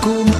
como